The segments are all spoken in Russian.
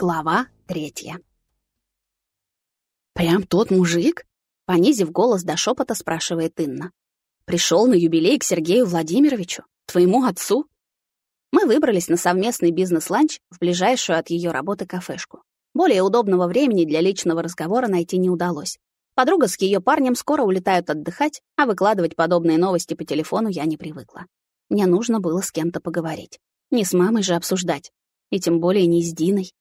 Глава третья. «Прям тот мужик?» — понизив голос до шепота, спрашивает Инна. «Пришел на юбилей к Сергею Владимировичу? Твоему отцу?» Мы выбрались на совместный бизнес-ланч в ближайшую от ее работы кафешку. Более удобного времени для личного разговора найти не удалось. Подруга с ее парнем скоро улетают отдыхать, а выкладывать подобные новости по телефону я не привыкла. Мне нужно было с кем-то поговорить. Не с мамой же обсуждать. И тем более не с Диной.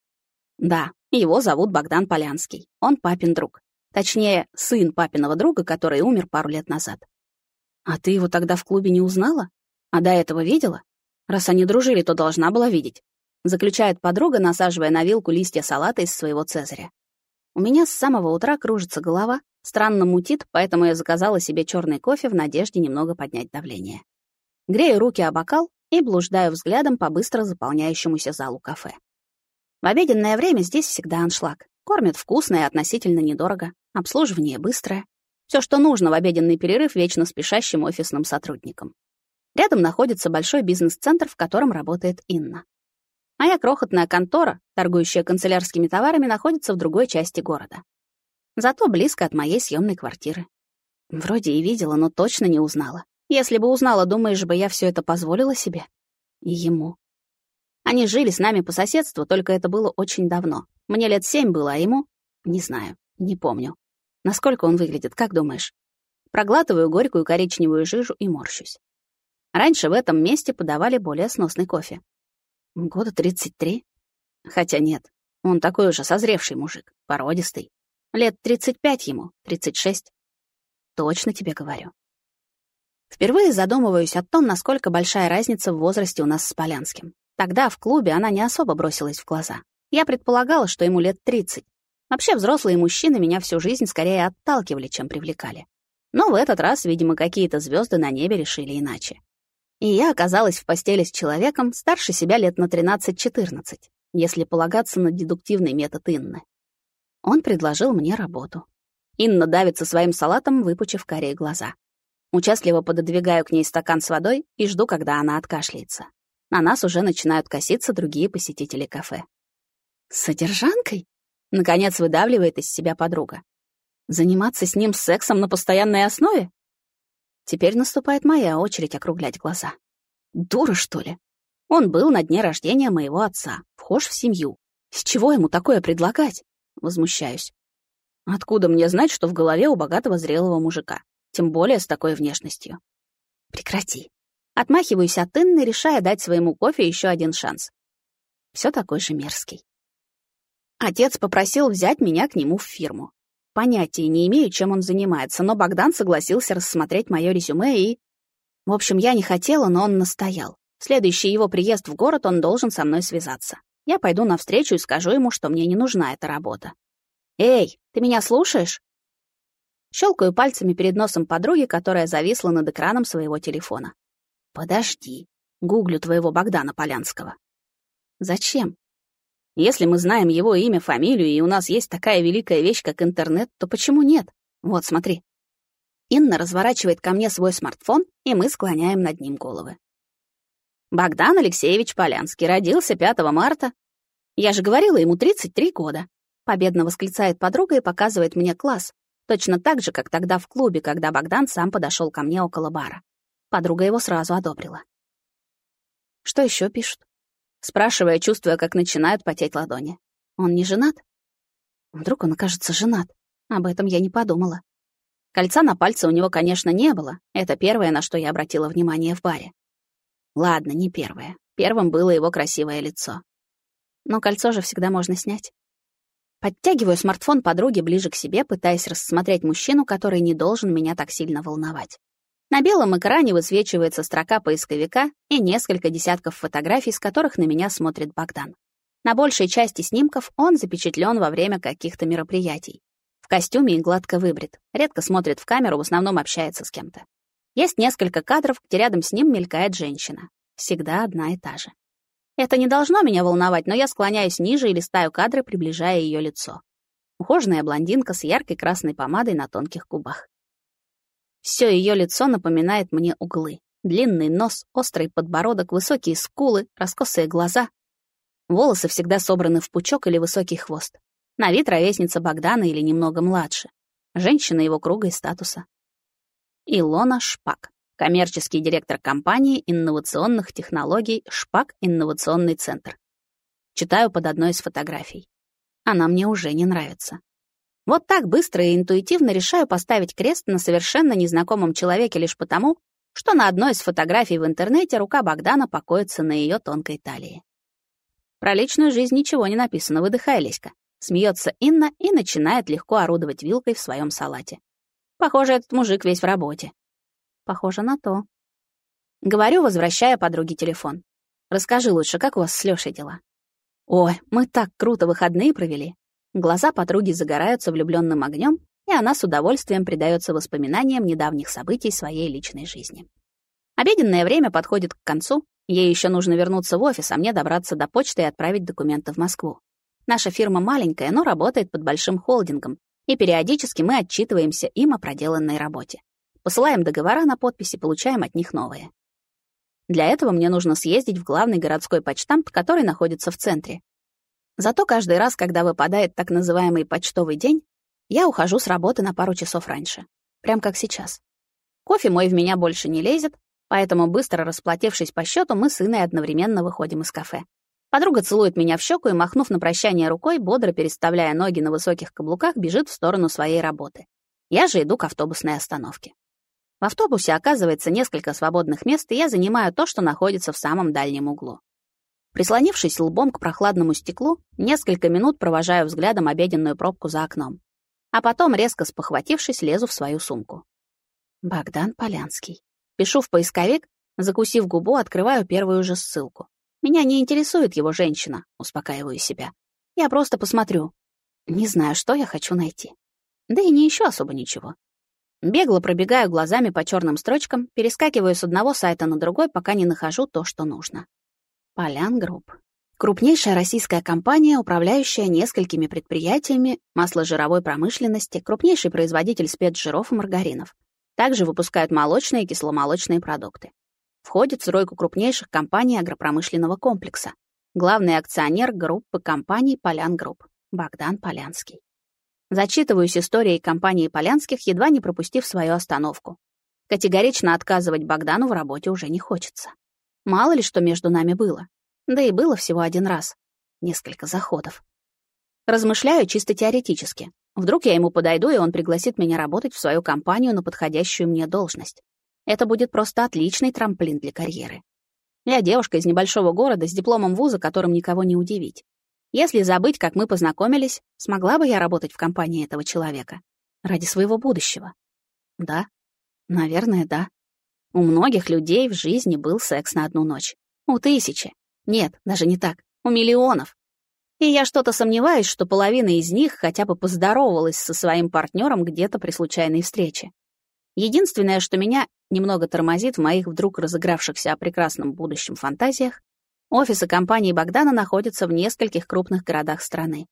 Да, его зовут Богдан Полянский. Он папин друг. Точнее, сын папиного друга, который умер пару лет назад. А ты его тогда в клубе не узнала? А до этого видела? Раз они дружили, то должна была видеть. Заключает подруга, насаживая на вилку листья салата из своего цезаря. У меня с самого утра кружится голова, странно мутит, поэтому я заказала себе черный кофе в надежде немного поднять давление. Грею руки о бокал и блуждаю взглядом по быстро заполняющемуся залу кафе. В обеденное время здесь всегда аншлаг. Кормят вкусно и относительно недорого. Обслуживание быстрое. Все, что нужно в обеденный перерыв вечно спешащим офисным сотрудникам. Рядом находится большой бизнес-центр, в котором работает Инна. Моя крохотная контора, торгующая канцелярскими товарами, находится в другой части города. Зато близко от моей съемной квартиры. Вроде и видела, но точно не узнала. Если бы узнала, думаешь бы, я все это позволила себе? И ему. Они жили с нами по соседству, только это было очень давно. Мне лет семь было, а ему... Не знаю, не помню. Насколько он выглядит, как думаешь? Проглатываю горькую коричневую жижу и морщусь. Раньше в этом месте подавали более сносный кофе. Года 33? Хотя нет, он такой уже созревший мужик, породистый. Лет 35 ему, 36. Точно тебе говорю. Впервые задумываюсь о том, насколько большая разница в возрасте у нас с Полянским. Тогда в клубе она не особо бросилась в глаза. Я предполагала, что ему лет 30. Вообще взрослые мужчины меня всю жизнь скорее отталкивали, чем привлекали. Но в этот раз, видимо, какие-то звезды на небе решили иначе. И я оказалась в постели с человеком старше себя лет на 13-14, если полагаться на дедуктивный метод Инны. Он предложил мне работу. Инна давится своим салатом, выпучив карие глаза. Участливо пододвигаю к ней стакан с водой и жду, когда она откашляется. На нас уже начинают коситься другие посетители кафе. «С содержанкой?» — наконец выдавливает из себя подруга. «Заниматься с ним сексом на постоянной основе?» Теперь наступает моя очередь округлять глаза. Дура, что ли? Он был на дне рождения моего отца, вхож в семью. С чего ему такое предлагать? Возмущаюсь. Откуда мне знать, что в голове у богатого зрелого мужика? Тем более с такой внешностью. Прекрати. Отмахиваюсь от Инны, решая дать своему кофе еще один шанс. Все такой же мерзкий. Отец попросил взять меня к нему в фирму. Понятия не имею, чем он занимается, но Богдан согласился рассмотреть мое резюме и... В общем, я не хотела, но он настоял. Следующий его приезд в город он должен со мной связаться. Я пойду навстречу и скажу ему, что мне не нужна эта работа. «Эй, ты меня слушаешь?» Щелкаю пальцами перед носом подруги, которая зависла над экраном своего телефона. Подожди. Гуглю твоего Богдана Полянского. Зачем? Если мы знаем его имя, фамилию, и у нас есть такая великая вещь, как интернет, то почему нет? Вот, смотри. Инна разворачивает ко мне свой смартфон, и мы склоняем над ним головы. Богдан Алексеевич Полянский родился 5 марта. Я же говорила, ему 33 года. Победно восклицает подруга и показывает мне класс. Точно так же, как тогда в клубе, когда Богдан сам подошел ко мне около бара. Подруга его сразу одобрила. Что еще пишут? Спрашивая, чувствуя, как начинают потеть ладони. Он не женат? Вдруг он окажется женат? Об этом я не подумала. Кольца на пальце у него, конечно, не было. Это первое, на что я обратила внимание в баре. Ладно, не первое. Первым было его красивое лицо. Но кольцо же всегда можно снять. Подтягиваю смартфон подруги ближе к себе, пытаясь рассмотреть мужчину, который не должен меня так сильно волновать. На белом экране высвечивается строка поисковика и несколько десятков фотографий, с которых на меня смотрит Богдан. На большей части снимков он запечатлен во время каких-то мероприятий. В костюме и гладко выбрит, редко смотрит в камеру, в основном общается с кем-то. Есть несколько кадров, где рядом с ним мелькает женщина. Всегда одна и та же. Это не должно меня волновать, но я склоняюсь ниже и листаю кадры, приближая ее лицо. Ухоженная блондинка с яркой красной помадой на тонких губах. Все ее лицо напоминает мне углы. Длинный нос, острый подбородок, высокие скулы, раскосые глаза. Волосы всегда собраны в пучок или высокий хвост. На вид ровесница Богдана или немного младше. Женщина его круга и статуса. Илона Шпак, коммерческий директор компании инновационных технологий «Шпак Инновационный центр». Читаю под одной из фотографий. Она мне уже не нравится. Вот так быстро и интуитивно решаю поставить крест на совершенно незнакомом человеке лишь потому, что на одной из фотографий в интернете рука Богдана покоится на ее тонкой талии. Про личную жизнь ничего не написано, выдыхай, Леська. Смеется Инна и начинает легко орудовать вилкой в своем салате. Похоже, этот мужик весь в работе. Похоже на то. Говорю, возвращая подруге телефон. Расскажи лучше, как у вас с Лёшей дела? Ой, мы так круто выходные провели. Глаза подруги загораются влюбленным огнем, и она с удовольствием предается воспоминаниям недавних событий своей личной жизни. Обеденное время подходит к концу, ей еще нужно вернуться в офис, а мне добраться до почты и отправить документы в Москву. Наша фирма маленькая, но работает под большим холдингом, и периодически мы отчитываемся им о проделанной работе. Посылаем договора на подписи, получаем от них новые. Для этого мне нужно съездить в главный городской почтамт, который находится в центре. Зато каждый раз, когда выпадает так называемый почтовый день, я ухожу с работы на пару часов раньше. Прям как сейчас. Кофе мой в меня больше не лезет, поэтому, быстро расплатившись по счету, мы с Иной одновременно выходим из кафе. Подруга целует меня в щеку и, махнув на прощание рукой, бодро переставляя ноги на высоких каблуках, бежит в сторону своей работы. Я же иду к автобусной остановке. В автобусе оказывается несколько свободных мест, и я занимаю то, что находится в самом дальнем углу. Прислонившись лбом к прохладному стеклу, несколько минут провожаю взглядом обеденную пробку за окном. А потом, резко спохватившись, лезу в свою сумку. Богдан Полянский. Пишу в поисковик, закусив губу, открываю первую же ссылку. Меня не интересует его женщина, успокаиваю себя. Я просто посмотрю. Не знаю, что я хочу найти. Да и не ищу особо ничего. Бегло пробегаю глазами по черным строчкам, перескакиваю с одного сайта на другой, пока не нахожу то, что нужно. Полян Групп. Крупнейшая российская компания, управляющая несколькими предприятиями масложировой промышленности, крупнейший производитель спецжиров и маргаринов. Также выпускают молочные и кисломолочные продукты. Входит в тройку крупнейших компаний агропромышленного комплекса. Главный акционер группы компаний Полян Групп. Богдан Полянский. Зачитываюсь историей компании Полянских, едва не пропустив свою остановку. Категорично отказывать Богдану в работе уже не хочется. Мало ли что между нами было. Да и было всего один раз. Несколько заходов. Размышляю чисто теоретически. Вдруг я ему подойду, и он пригласит меня работать в свою компанию на подходящую мне должность. Это будет просто отличный трамплин для карьеры. Я девушка из небольшого города с дипломом вуза, которым никого не удивить. Если забыть, как мы познакомились, смогла бы я работать в компании этого человека? Ради своего будущего? Да. Наверное, да. У многих людей в жизни был секс на одну ночь. У тысячи. Нет, даже не так. У миллионов. И я что-то сомневаюсь, что половина из них хотя бы поздоровалась со своим партнером где-то при случайной встрече. Единственное, что меня немного тормозит в моих вдруг разыгравшихся о прекрасном будущем фантазиях, Офисы компании Богдана находятся в нескольких крупных городах страны.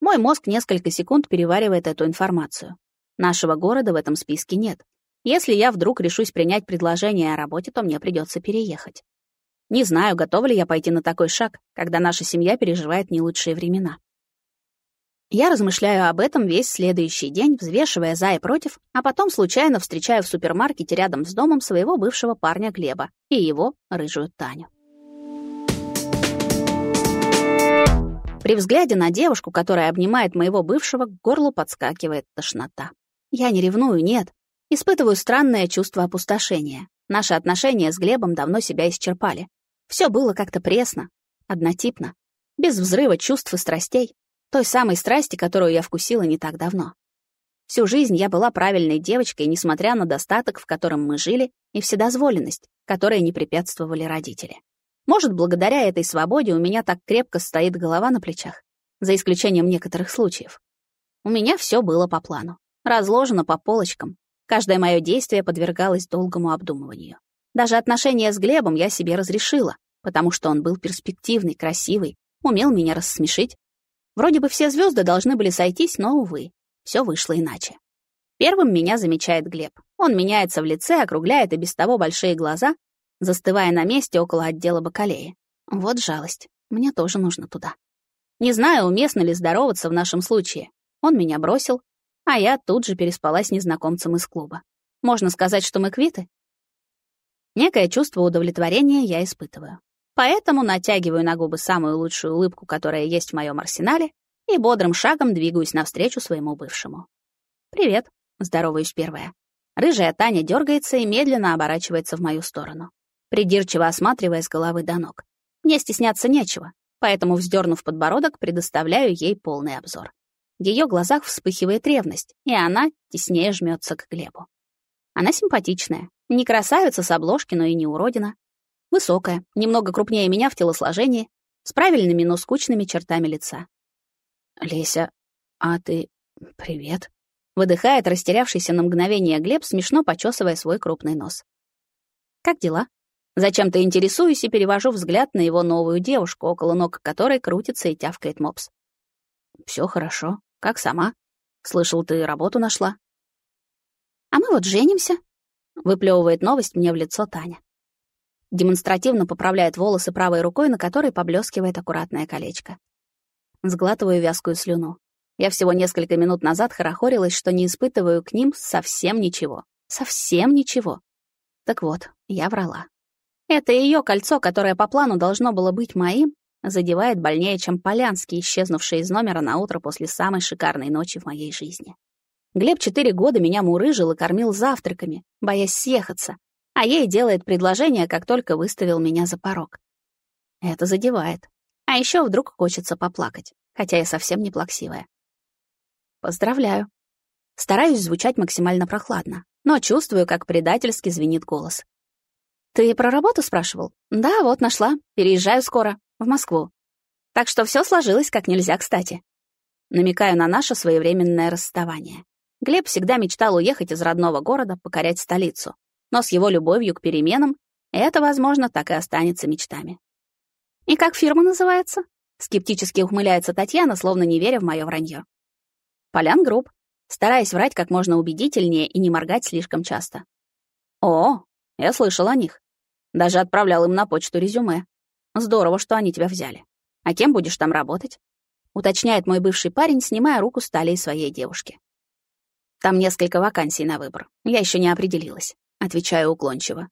Мой мозг несколько секунд переваривает эту информацию. Нашего города в этом списке нет. Если я вдруг решусь принять предложение о работе, то мне придется переехать. Не знаю, готова ли я пойти на такой шаг, когда наша семья переживает не лучшие времена. Я размышляю об этом весь следующий день, взвешивая за и против, а потом случайно встречаю в супермаркете рядом с домом своего бывшего парня Глеба и его рыжую Таню. При взгляде на девушку, которая обнимает моего бывшего, к горлу подскакивает тошнота. Я не ревную, нет. Испытываю странное чувство опустошения. Наши отношения с Глебом давно себя исчерпали. Все было как-то пресно, однотипно, без взрыва чувств и страстей, той самой страсти, которую я вкусила не так давно. Всю жизнь я была правильной девочкой, несмотря на достаток, в котором мы жили, и вседозволенность, которой не препятствовали родители. Может, благодаря этой свободе у меня так крепко стоит голова на плечах, за исключением некоторых случаев. У меня все было по плану, разложено по полочкам. Каждое мое действие подвергалось долгому обдумыванию. Даже отношения с Глебом я себе разрешила, потому что он был перспективный, красивый, умел меня рассмешить. Вроде бы все звезды должны были сойтись, но, увы, все вышло иначе. Первым меня замечает Глеб. Он меняется в лице, округляет и без того большие глаза, застывая на месте около отдела бакалеи. Вот жалость. Мне тоже нужно туда. Не знаю, уместно ли здороваться в нашем случае. Он меня бросил, а я тут же переспала с незнакомцем из клуба. Можно сказать, что мы квиты? Некое чувство удовлетворения я испытываю. Поэтому натягиваю на губы самую лучшую улыбку, которая есть в моем арсенале, и бодрым шагом двигаюсь навстречу своему бывшему. «Привет», — здороваюсь первая. Рыжая Таня дергается и медленно оборачивается в мою сторону, придирчиво осматривая с головы до ног. Мне стесняться нечего, поэтому, вздернув подбородок, предоставляю ей полный обзор. В ее глазах вспыхивает ревность, и она теснее жмется к Глебу. Она симпатичная, не красавица с обложки, но и не уродина. Высокая, немного крупнее меня в телосложении, с правильными, но скучными чертами лица. «Леся, а ты... привет?» Выдыхает растерявшийся на мгновение Глеб, смешно почесывая свой крупный нос. «Как дела?» Зачем-то интересуюсь и перевожу взгляд на его новую девушку, около ног которой крутится и тявкает мопс. Все хорошо. Как сама? Слышал, ты работу нашла?» «А мы вот женимся», — выплевывает новость мне в лицо Таня. Демонстративно поправляет волосы правой рукой, на которой поблескивает аккуратное колечко. Сглатываю вязкую слюну. Я всего несколько минут назад хорохорилась, что не испытываю к ним совсем ничего. Совсем ничего. Так вот, я врала. Это ее кольцо, которое по плану должно было быть моим, задевает больнее, чем Полянский, исчезнувший из номера на утро после самой шикарной ночи в моей жизни. Глеб четыре года меня мурыжил и кормил завтраками, боясь съехаться, а ей делает предложение, как только выставил меня за порог. Это задевает. А еще вдруг хочется поплакать, хотя я совсем не плаксивая. Поздравляю. Стараюсь звучать максимально прохладно, но чувствую, как предательски звенит голос. Ты про работу спрашивал? Да, вот нашла. Переезжаю скоро, в Москву. Так что все сложилось как нельзя кстати. Намекаю на наше своевременное расставание. Глеб всегда мечтал уехать из родного города, покорять столицу. Но с его любовью к переменам это, возможно, так и останется мечтами. «И как фирма называется?» Скептически ухмыляется Татьяна, словно не веря в мое вранье. «Полян Групп», стараясь врать как можно убедительнее и не моргать слишком часто. «О, я слышал о них. Даже отправлял им на почту резюме. Здорово, что они тебя взяли. А кем будешь там работать?» Уточняет мой бывший парень, снимая руку с талии своей девушки. Там несколько вакансий на выбор. Я еще не определилась. Отвечаю уклончиво.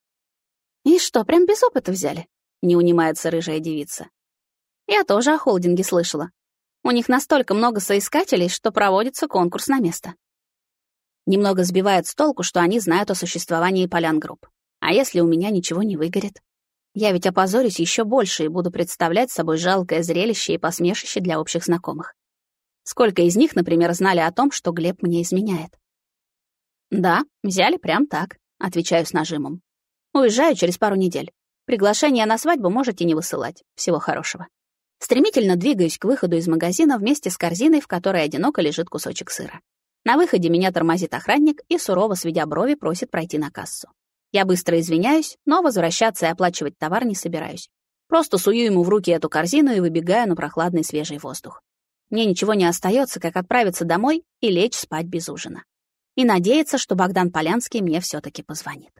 «И что, прям без опыта взяли?» Не унимается рыжая девица. Я тоже о холдинге слышала. У них настолько много соискателей, что проводится конкурс на место. Немного сбивает с толку, что они знают о существовании полян групп. А если у меня ничего не выгорит? Я ведь опозорюсь еще больше и буду представлять собой жалкое зрелище и посмешище для общих знакомых. Сколько из них, например, знали о том, что Глеб мне изменяет? «Да, взяли прям так», — отвечаю с нажимом. «Уезжаю через пару недель. Приглашение на свадьбу можете не высылать. Всего хорошего». Стремительно двигаюсь к выходу из магазина вместе с корзиной, в которой одиноко лежит кусочек сыра. На выходе меня тормозит охранник и, сурово сведя брови, просит пройти на кассу. Я быстро извиняюсь, но возвращаться и оплачивать товар не собираюсь. Просто сую ему в руки эту корзину и выбегаю на прохладный свежий воздух. Мне ничего не остается, как отправиться домой и лечь спать без ужина. И надеяться, что Богдан Полянский мне все таки позвонит.